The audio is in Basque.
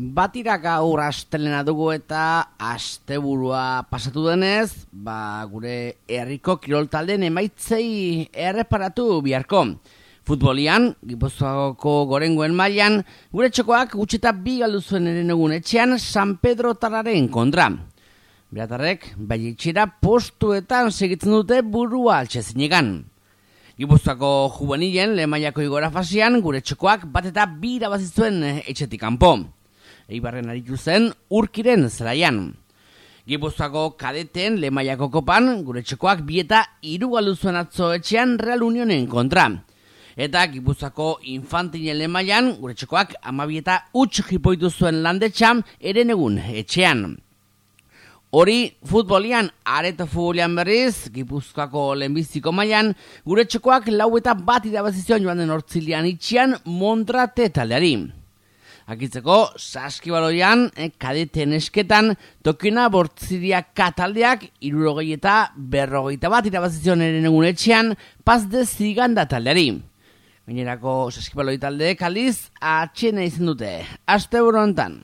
Batira gaur astelena dugu eta asteburua pasatu denez, ba gure herriko kiroltalden emaitzei erreparatu biharko. Futbolian, Gipuzkoako gorengoen mailan, gure txokoak gutxeta bi galdu zuen eren egun etxean San Pedro Tararen kontra. Biratarrek, bai itxera postuetan segitzen dute burua altxezinegan. Gipuzkoako juvenilen lemaiako igora fasian, gure txokoak bat eta bi irabazizuen etxetik kanpo eibarren aritu zen urkiren zelaian. Gipuzkoako kadeten lemaiako kopan, gure txekoak bieta iru zuen atzo etxean Real Unionen kontra. Eta Gipuzkoako infantinen lemaian, gure txekoak amabieta utx jipoitu zuen landetxan eren egun etxean. Hori futbolian, areta futbolian berriz, Gipuzkoako lehenbiziko mailan, gure txekoak lau eta bat idabazizioan joan den hortzilian itxian montrate taldeari. Akitzeko, saskibaloian, eh, kadeten esketan, tokina bortziria kataldeak, irurogei eta berrogeita bat irabazizion eren egun etxean, pazde ziganda taldeari. Gainerako saskibaloi taldeek aliz, atxena izan dute. Aste burontan.